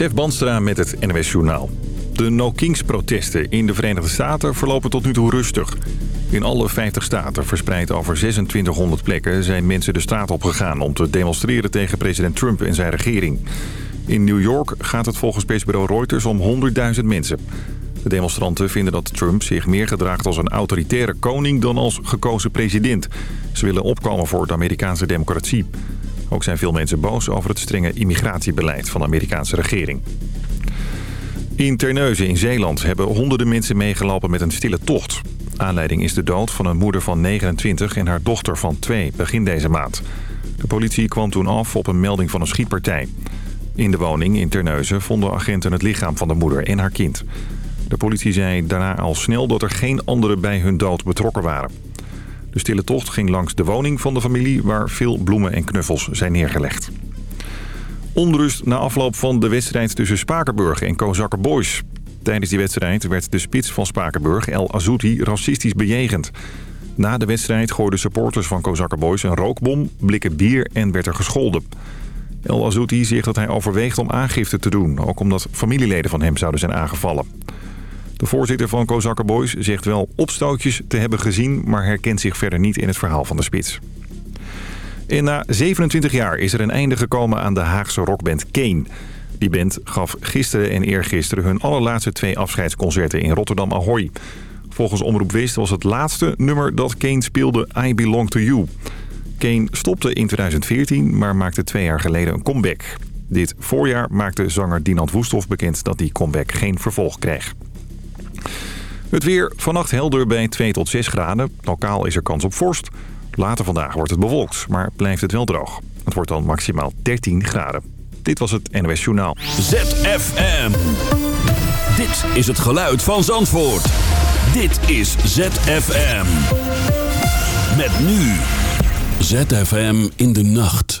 Stef Banstra met het NWS Journaal. De no-kings-protesten in de Verenigde Staten verlopen tot nu toe rustig. In alle 50 staten, verspreid over 2600 plekken... zijn mensen de straat opgegaan om te demonstreren tegen president Trump en zijn regering. In New York gaat het volgens persbureau Reuters om 100.000 mensen. De demonstranten vinden dat Trump zich meer gedraagt als een autoritaire koning... dan als gekozen president. Ze willen opkomen voor de Amerikaanse democratie. Ook zijn veel mensen boos over het strenge immigratiebeleid van de Amerikaanse regering. In Terneuzen in Zeeland hebben honderden mensen meegelopen met een stille tocht. Aanleiding is de dood van een moeder van 29 en haar dochter van 2 begin deze maand. De politie kwam toen af op een melding van een schietpartij. In de woning in Terneuzen vonden agenten het lichaam van de moeder en haar kind. De politie zei daarna al snel dat er geen anderen bij hun dood betrokken waren. De stille tocht ging langs de woning van de familie... waar veel bloemen en knuffels zijn neergelegd. Onrust na afloop van de wedstrijd tussen Spakenburg en Kozakker Boys. Tijdens die wedstrijd werd de spits van Spakenburg, El Azouti, racistisch bejegend. Na de wedstrijd gooiden supporters van Kozakker Boys een rookbom, blikken bier en werd er gescholden. El Azouti zegt dat hij overweegt om aangifte te doen, ook omdat familieleden van hem zouden zijn aangevallen. De voorzitter van Kozakker Boys zegt wel opstootjes te hebben gezien... maar herkent zich verder niet in het verhaal van de spits. En na 27 jaar is er een einde gekomen aan de Haagse rockband Kane. Die band gaf gisteren en eergisteren hun allerlaatste twee afscheidsconcerten in Rotterdam Ahoy. Volgens Omroep West was het laatste nummer dat Kane speelde I Belong To You. Kane stopte in 2014, maar maakte twee jaar geleden een comeback. Dit voorjaar maakte zanger Dinant Woesthof bekend dat die comeback geen vervolg kreeg. Het weer vannacht helder bij 2 tot 6 graden. Lokaal is er kans op vorst. Later vandaag wordt het bewolkt, maar blijft het wel droog. Het wordt dan maximaal 13 graden. Dit was het NOS Journaal. ZFM. Dit is het geluid van Zandvoort. Dit is ZFM. Met nu. ZFM in de nacht.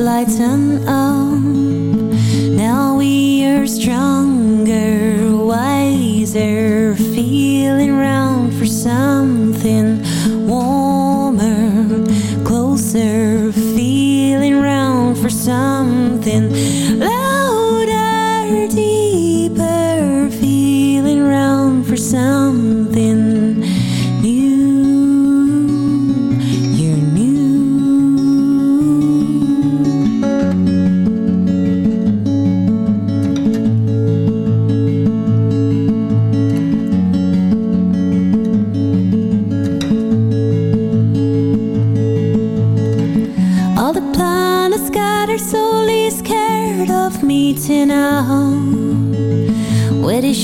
Lighten up. Now we are stronger, wiser,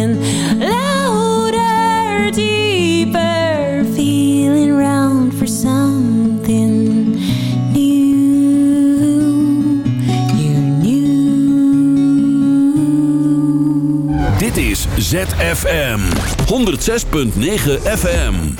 something louder, deeper, feeling round for something new. You're new. Dit is ZFM 106.9 FM.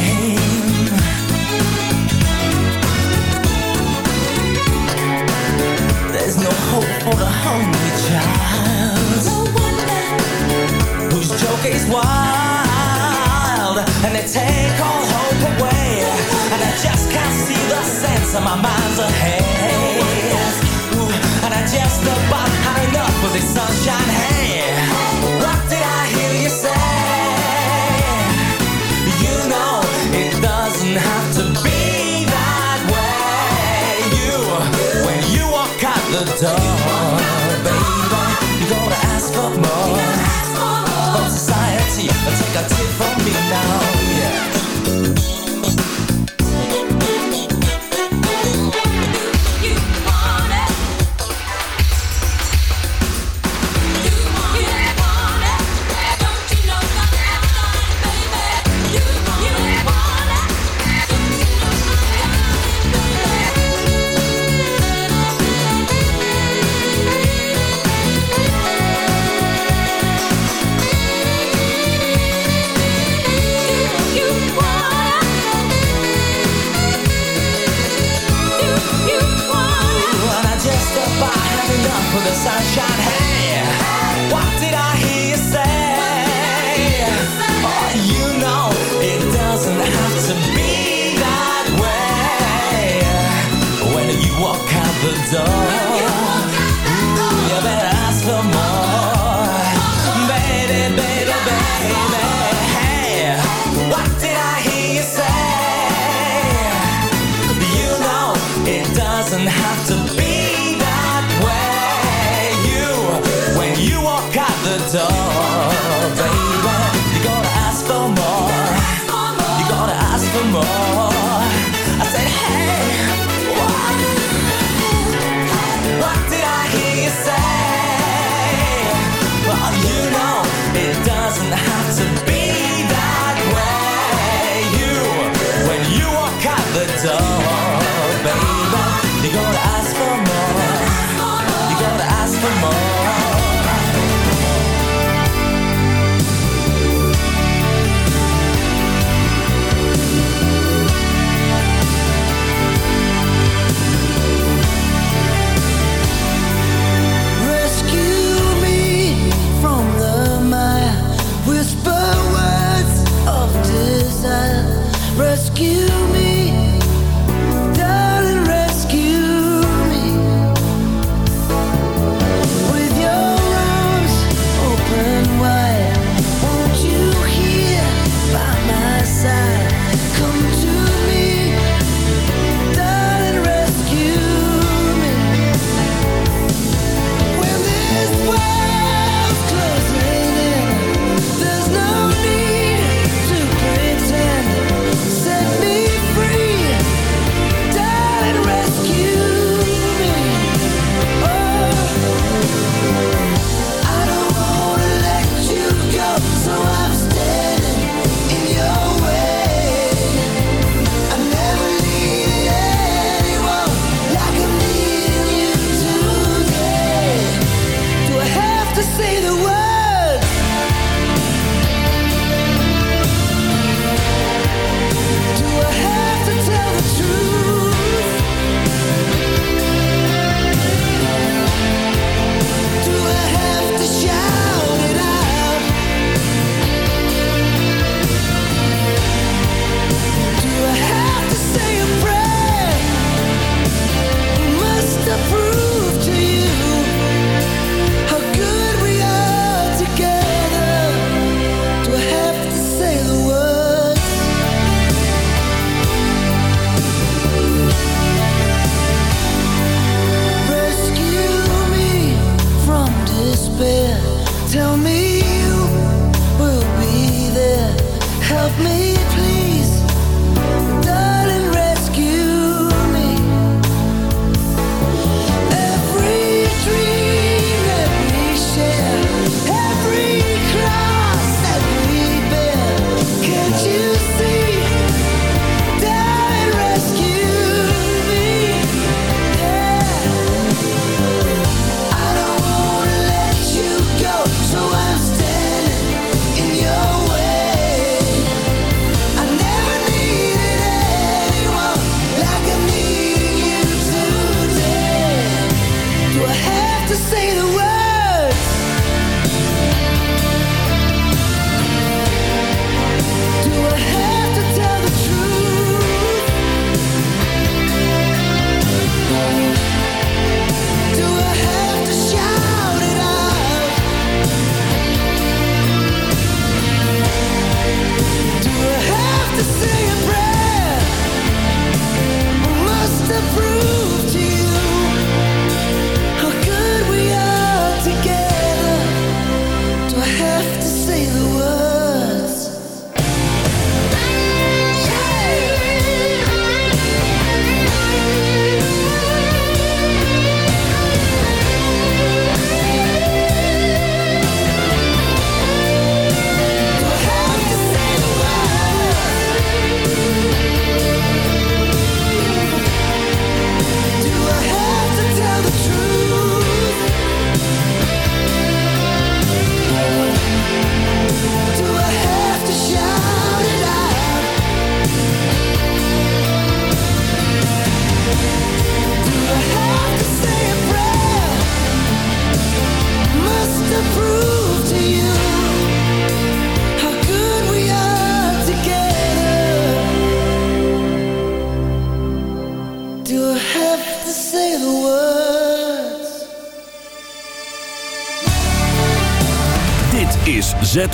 for the hungry child. Whose joke is wild and they take all hope away. And I just can't see the sense of my mind's ahead. Ooh, and I just about had enough of this sunshine. Hey, what did I hear you say? You know it doesn't have to be that way. You when you walk out the door.